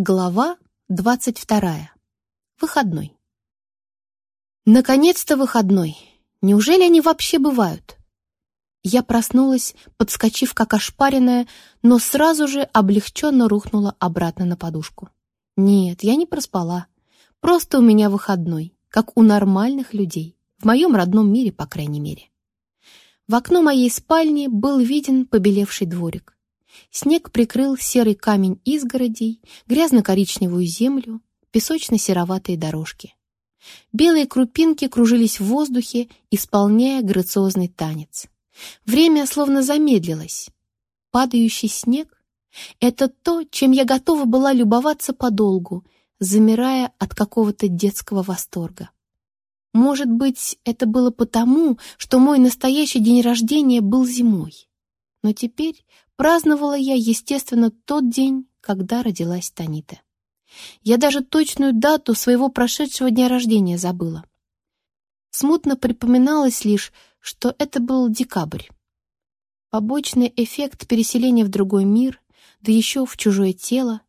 Глава 22. Выходной. Наконец-то выходной. Неужели они вообще бывают? Я проснулась, подскочив как ошпаренная, но сразу же облегченно рухнула обратно на подушку. Нет, я не проспала. Просто у меня выходной, как у нормальных людей. В моем родном мире, по крайней мере. В окно моей спальни был виден побелевший дворик. Снег прикрыл серый камень изгородей, грязно-коричневую землю, песочно-сероватые дорожки. Белые крупинки кружились в воздухе, исполняя грациозный танец. Время словно замедлилось. Падающий снег — это то, чем я готова была любоваться подолгу, замирая от какого-то детского восторга. Может быть, это было потому, что мой настоящий день рождения был зимой. Но теперь праздновала я, естественно, тот день, когда родилась Танита. Я даже точную дату своего прошедшего дня рождения забыла. Смутно припоминалось лишь, что это был декабрь. Побочный эффект переселения в другой мир, да еще в чужое тело.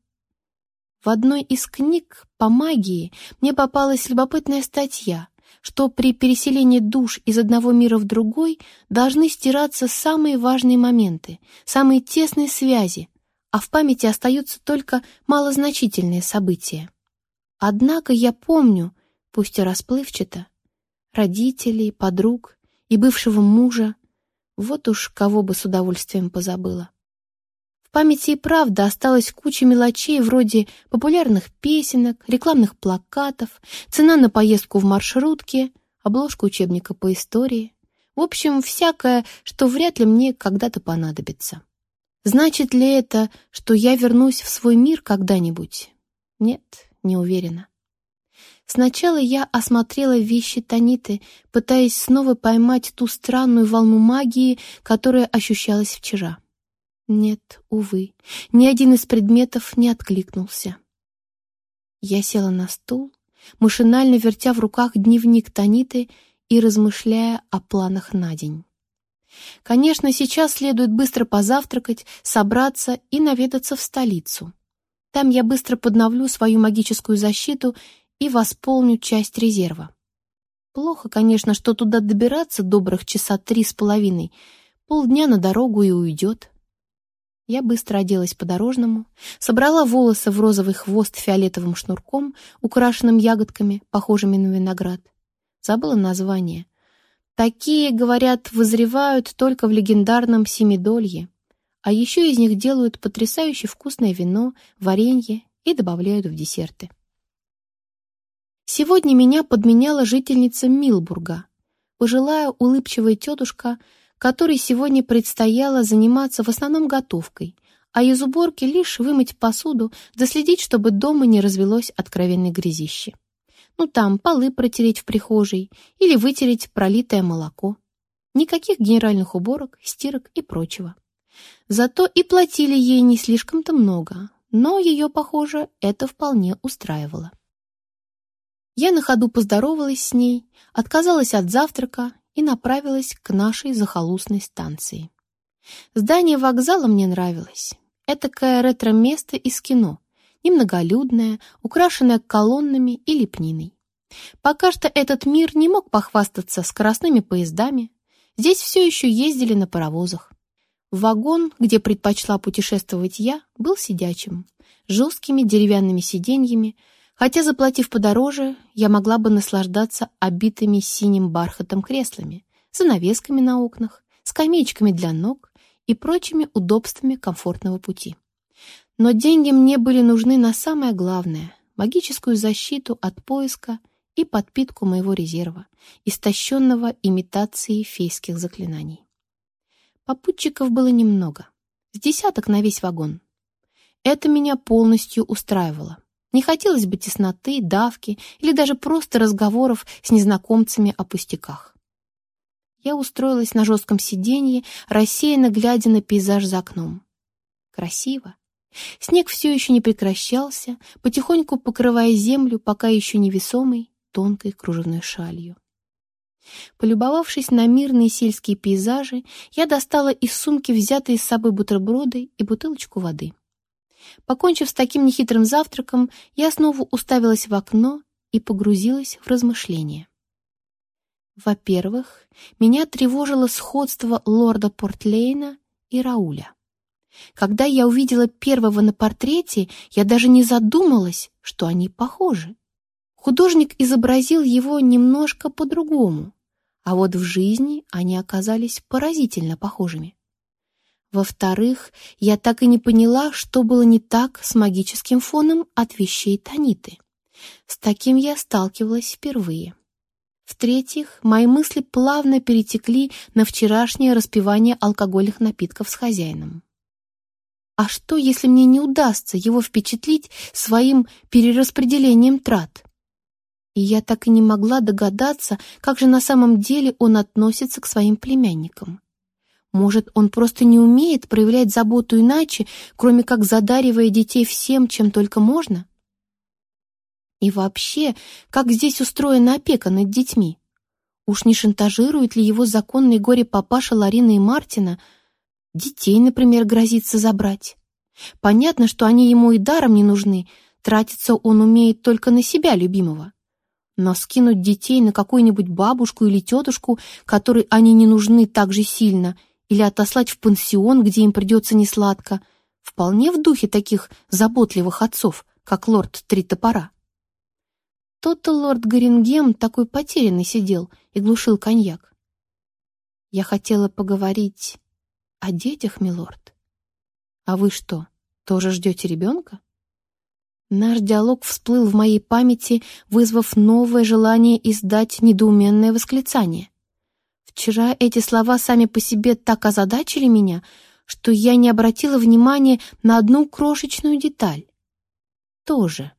В одной из книг по магии мне попалась любопытная статья, что при переселении душ из одного мира в другой должны стираться самые важные моменты, самые тесные связи, а в памяти остаются только малозначительные события. Однако я помню, пусть и расплывчато, родителей, подруг и бывшего мужа, вот уж кого бы с удовольствием позабыла. Памяти и правда осталась куча мелочей вроде популярных песенок, рекламных плакатов, цена на поездку в маршрутке, обложка учебника по истории. В общем, всякое, что вряд ли мне когда-то понадобится. Значит ли это, что я вернусь в свой мир когда-нибудь? Нет, не уверена. Сначала я осмотрела вещи Таниты, пытаясь снова поймать ту странную волну магии, которая ощущалась вчера. Нет, увы, ни один из предметов не откликнулся. Я села на стул, машинально вертя в руках дневник Таниты и размышляя о планах на день. Конечно, сейчас следует быстро позавтракать, собраться и наведаться в столицу. Там я быстро подновлю свою магическую защиту и восполню часть резерва. Плохо, конечно, что туда добираться добрых часа три с половиной, полдня на дорогу и уйдет. Я быстро оделась по-дорожному, собрала волосы в розовый хвост фиолетовым шнурком, украшенным ягодками, похожими на виноград. Забыла название. Такие, говорят, вызревают только в легендарном Семидолье. А еще из них делают потрясающе вкусное вино, варенье и добавляют в десерты. Сегодня меня подменяла жительница Милбурга, пожилая улыбчивая тетушка, которой сегодня предстояло заниматься в основном готовкой, а из уборки лишь вымыть посуду, доследить, чтобы дома не развелось откровенной грязище. Ну там, полы протереть в прихожей или вытереть пролитое молоко. Никаких генеральных уборок, стирок и прочего. Зато и платили ей не слишком-то много, но ее, похоже, это вполне устраивало. Я на ходу поздоровалась с ней, отказалась от завтрака и направилась к нашей захолустной станции. Здание вокзала мне нравилось. Этакое ретро-место из кино, немноголюдное, украшенное колоннами и лепниной. Пока что этот мир не мог похвастаться скоростными поездами. Здесь все еще ездили на паровозах. Вагон, где предпочла путешествовать я, был сидячим, жесткими деревянными сиденьями, Хотя, заплатив подороже, я могла бы наслаждаться обитыми синим бархатом креслами, занавесками на окнах, скамеечками для ног и прочими удобствами комфортного пути. Но деньги мне были нужны на самое главное — магическую защиту от поиска и подпитку моего резерва, истощенного имитацией фейских заклинаний. Попутчиков было немного, с десяток на весь вагон. Это меня полностью устраивало. Не хотелось бы тесноты, давки или даже просто разговоров с незнакомцами о пустяках. Я устроилась на жестком сиденье, рассеянно глядя на пейзаж за окном. Красиво. Снег все еще не прекращался, потихоньку покрывая землю, пока еще невесомой, тонкой кружевной шалью. Полюбовавшись на мирные сельские пейзажи, я достала из сумки взятые с собой бутерброды и бутылочку воды. Покончив с таким нехитрым завтраком, я снова уставилась в окно и погрузилась в размышления. Во-первых, меня тревожило сходство лорда Портлейна и Рауля. Когда я увидела первого на портрете, я даже не задумалась, что они похожи. Художник изобразил его немножко по-другому, а вот в жизни они оказались поразительно похожими. Во-вторых, я так и не поняла, что было не так с магическим фоном от вещей Таниты. С таким я сталкивалась впервые. В-третьих, мои мысли плавно перетекли на вчерашнее распивание алкогольных напитков с хозяином. А что, если мне не удастся его впечатлить своим перераспределением трат? И я так и не могла догадаться, как же на самом деле он относится к своим племянникам. Может, он просто не умеет проявлять заботу иначе, кроме как задаривая детей всем, чем только можно? И вообще, как здесь устроена опека над детьми? Уж не шантажирует ли его законный горе-папаша Ларина и Мартина – Детей, например, грозится забрать. Понятно, что они ему и даром не нужны, тратиться он умеет только на себя, любимого. Но скинуть детей на какую-нибудь бабушку или тетушку, которой они не нужны так же сильно, или отослать в пансион, где им придется несладко, вполне в духе таких заботливых отцов, как лорд Три Топора. Тот-то лорд Горингем такой потерянный сидел и глушил коньяк. Я хотела поговорить о детях, милорд. А вы что, тоже ждете ребенка? Наш диалог всплыл в моей памяти, вызвав новое желание издать недоуменное восклицание. Вчера эти слова сами по себе так озадачили меня, что я не обратила внимания на одну крошечную деталь. Тоже.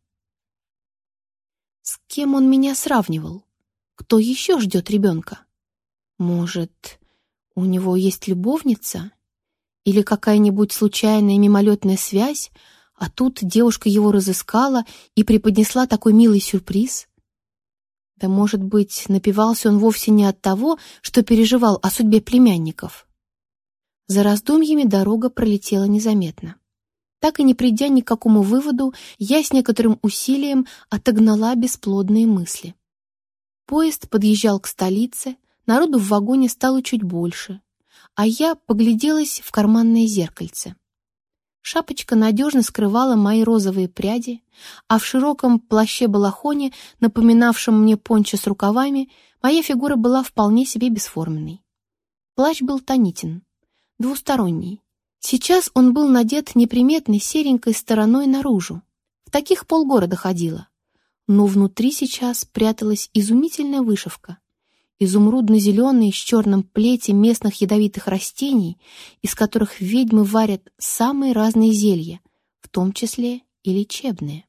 С кем он меня сравнивал? Кто еще ждет ребенка? Может, у него есть любовница? Или какая-нибудь случайная мимолетная связь, а тут девушка его разыскала и преподнесла такой милый сюрприз? Да, может быть, напивался он вовсе не от того, что переживал о судьбе племянников. За раздумьями дорога пролетела незаметно. Так и не придя ни к какому выводу, я с некоторым усилием отогнала бесплодные мысли. Поезд подъезжал к столице, Народу в вагоне стало чуть больше, а я погляделась в карманное зеркальце. Шапочка надежно скрывала мои розовые пряди, а в широком плаще-балахоне, напоминавшем мне пончо с рукавами, моя фигура была вполне себе бесформенной. Плащ был тонитен, двусторонний. Сейчас он был надет неприметной серенькой стороной наружу. В таких полгорода ходила. Но внутри сейчас пряталась изумительная вышивка изумрудно-зеленый с черным плетем местных ядовитых растений, из которых ведьмы варят самые разные зелья, в том числе и лечебные.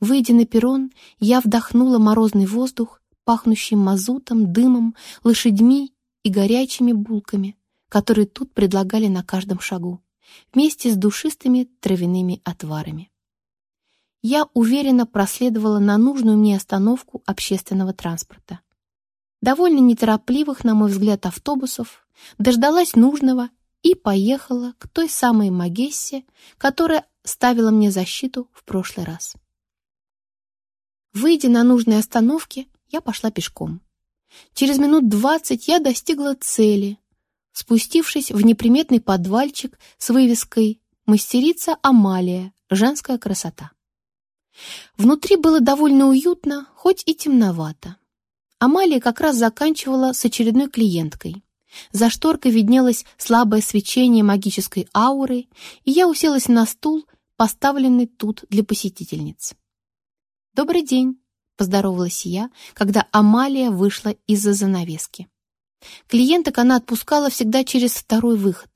Выйдя на перрон, я вдохнула морозный воздух, пахнущий мазутом, дымом, лошадьми и горячими булками, которые тут предлагали на каждом шагу, вместе с душистыми травяными отварами. Я уверенно проследовала на нужную мне остановку общественного транспорта довольно неторопливых, на мой взгляд, автобусов, дождалась нужного и поехала к той самой Магессе, которая ставила мне защиту в прошлый раз. Выйдя на нужной остановке, я пошла пешком. Через минут двадцать я достигла цели, спустившись в неприметный подвальчик с вывеской «Мастерица Амалия. Женская красота». Внутри было довольно уютно, хоть и темновато. Амалия как раз заканчивала с очередной клиенткой. За шторкой виднелось слабое свечение магической ауры, и я уселась на стул, поставленный тут для посетительниц. «Добрый день», — поздоровалась я, когда Амалия вышла из-за занавески. Клиенток она отпускала всегда через второй выход.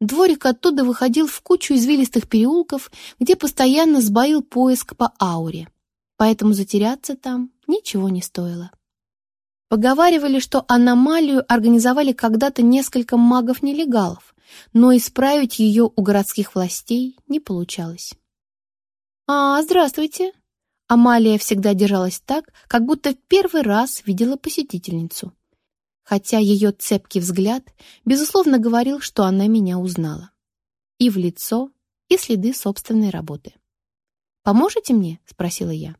Дворик оттуда выходил в кучу извилистых переулков, где постоянно сбоил поиск по ауре, поэтому затеряться там ничего не стоило. Поговаривали, что аномалию организовали когда-то несколько магов-нелегалов, но исправить ее у городских властей не получалось. «А, здравствуйте!» Амалия всегда держалась так, как будто в первый раз видела посетительницу. Хотя ее цепкий взгляд, безусловно, говорил, что она меня узнала. И в лицо, и следы собственной работы. «Поможете мне?» — спросила я.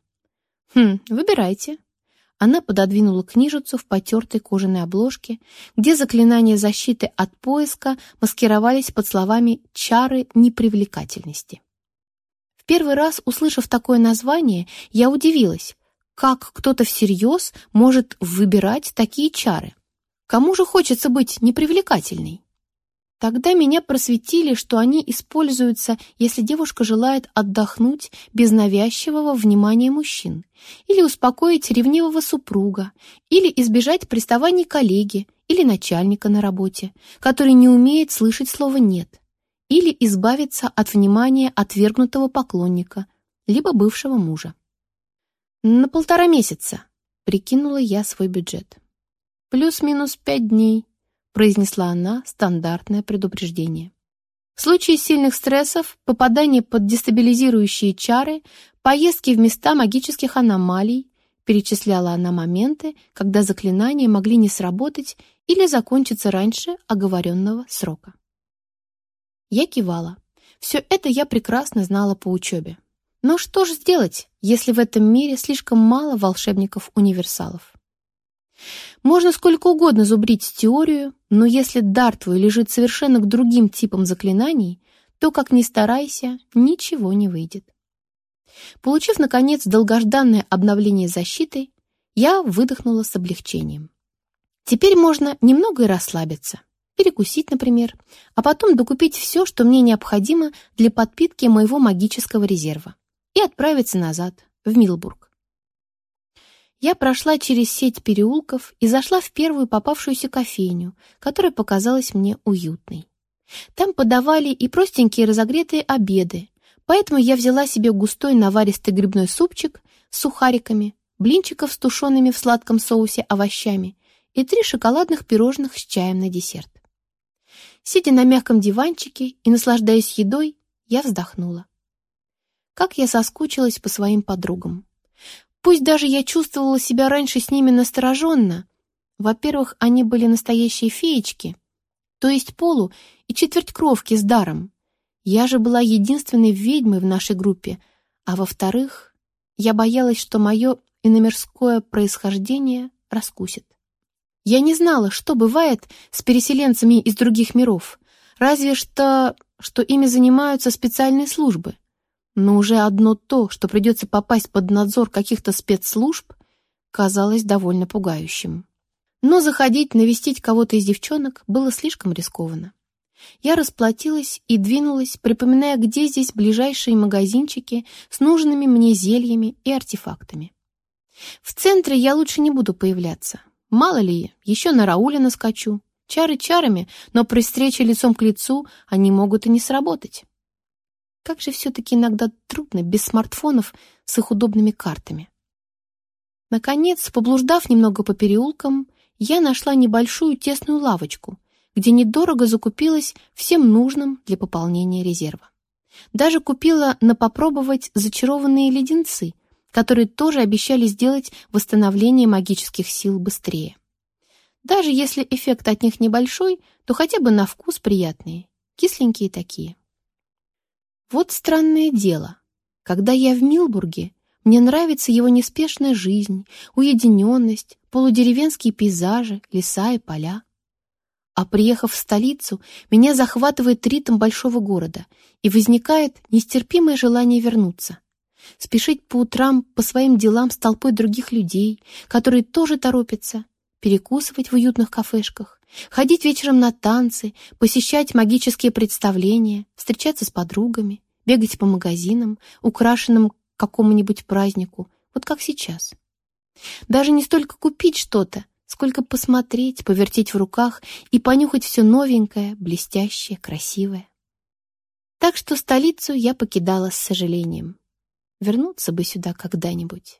«Хм, выбирайте». Она пододвинула книжицу в потертой кожаной обложке, где заклинания защиты от поиска маскировались под словами «чары непривлекательности». В первый раз, услышав такое название, я удивилась, как кто-то всерьез может выбирать такие чары. Кому же хочется быть непривлекательной? Тогда меня просветили, что они используются, если девушка желает отдохнуть без навязчивого внимания мужчин, или успокоить ревнивого супруга, или избежать приставаний коллеги или начальника на работе, который не умеет слышать слово «нет», или избавиться от внимания отвергнутого поклонника, либо бывшего мужа. «На полтора месяца», — прикинула я свой бюджет. «Плюс-минус пять дней», произнесла она стандартное предупреждение. В случае сильных стрессов, попадания под дестабилизирующие чары, поездки в места магических аномалий, перечисляла она моменты, когда заклинания могли не сработать или закончиться раньше оговоренного срока. Я кивала. Все это я прекрасно знала по учебе. Но что же сделать, если в этом мире слишком мало волшебников-универсалов? Можно сколько угодно зубрить теорию, но если дар твой лежит совершенно к другим типам заклинаний, то, как ни старайся, ничего не выйдет. Получив, наконец, долгожданное обновление защиты, я выдохнула с облегчением. Теперь можно немного и расслабиться, перекусить, например, а потом докупить все, что мне необходимо для подпитки моего магического резерва, и отправиться назад, в Милбург. Я прошла через сеть переулков и зашла в первую попавшуюся кофейню, которая показалась мне уютной. Там подавали и простенькие разогретые обеды, поэтому я взяла себе густой наваристый грибной супчик с сухариками, блинчиков с тушеными в сладком соусе овощами и три шоколадных пирожных с чаем на десерт. Сидя на мягком диванчике и наслаждаясь едой, я вздохнула. Как я соскучилась по своим подругам. Пусть даже я чувствовала себя раньше с ними настороженно. Во-первых, они были настоящие феечки, то есть полу и четверть кровки с даром. Я же была единственной ведьмой в нашей группе, а во-вторых, я боялась, что мое иномирское происхождение раскусит. Я не знала, что бывает с переселенцами из других миров, разве что, что ими занимаются специальные службы. Но уже одно то, что придется попасть под надзор каких-то спецслужб, казалось довольно пугающим. Но заходить навестить кого-то из девчонок было слишком рискованно. Я расплатилась и двинулась, припоминая, где здесь ближайшие магазинчики с нужными мне зельями и артефактами. В центре я лучше не буду появляться. Мало ли, еще на Рауля наскочу. Чары чарами, но при встрече лицом к лицу они могут и не сработать. Как же все-таки иногда трудно без смартфонов с их удобными картами. Наконец, поблуждав немного по переулкам, я нашла небольшую тесную лавочку, где недорого закупилась всем нужным для пополнения резерва. Даже купила на попробовать зачарованные леденцы, которые тоже обещали сделать восстановление магических сил быстрее. Даже если эффект от них небольшой, то хотя бы на вкус приятные, кисленькие такие. Вот странное дело. Когда я в Милбурге, мне нравится его неспешная жизнь, уединенность, полудеревенские пейзажи, леса и поля. А приехав в столицу, меня захватывает ритм большого города, и возникает нестерпимое желание вернуться. Спешить по утрам по своим делам с толпой других людей, которые тоже торопятся, перекусывать в уютных кафешках, ходить вечером на танцы, посещать магические представления, встречаться с подругами, бегать по магазинам, украшенным какому-нибудь празднику, вот как сейчас. Даже не столько купить что-то, сколько посмотреть, повертеть в руках и понюхать все новенькое, блестящее, красивое. Так что столицу я покидала с сожалением. Вернуться бы сюда когда-нибудь.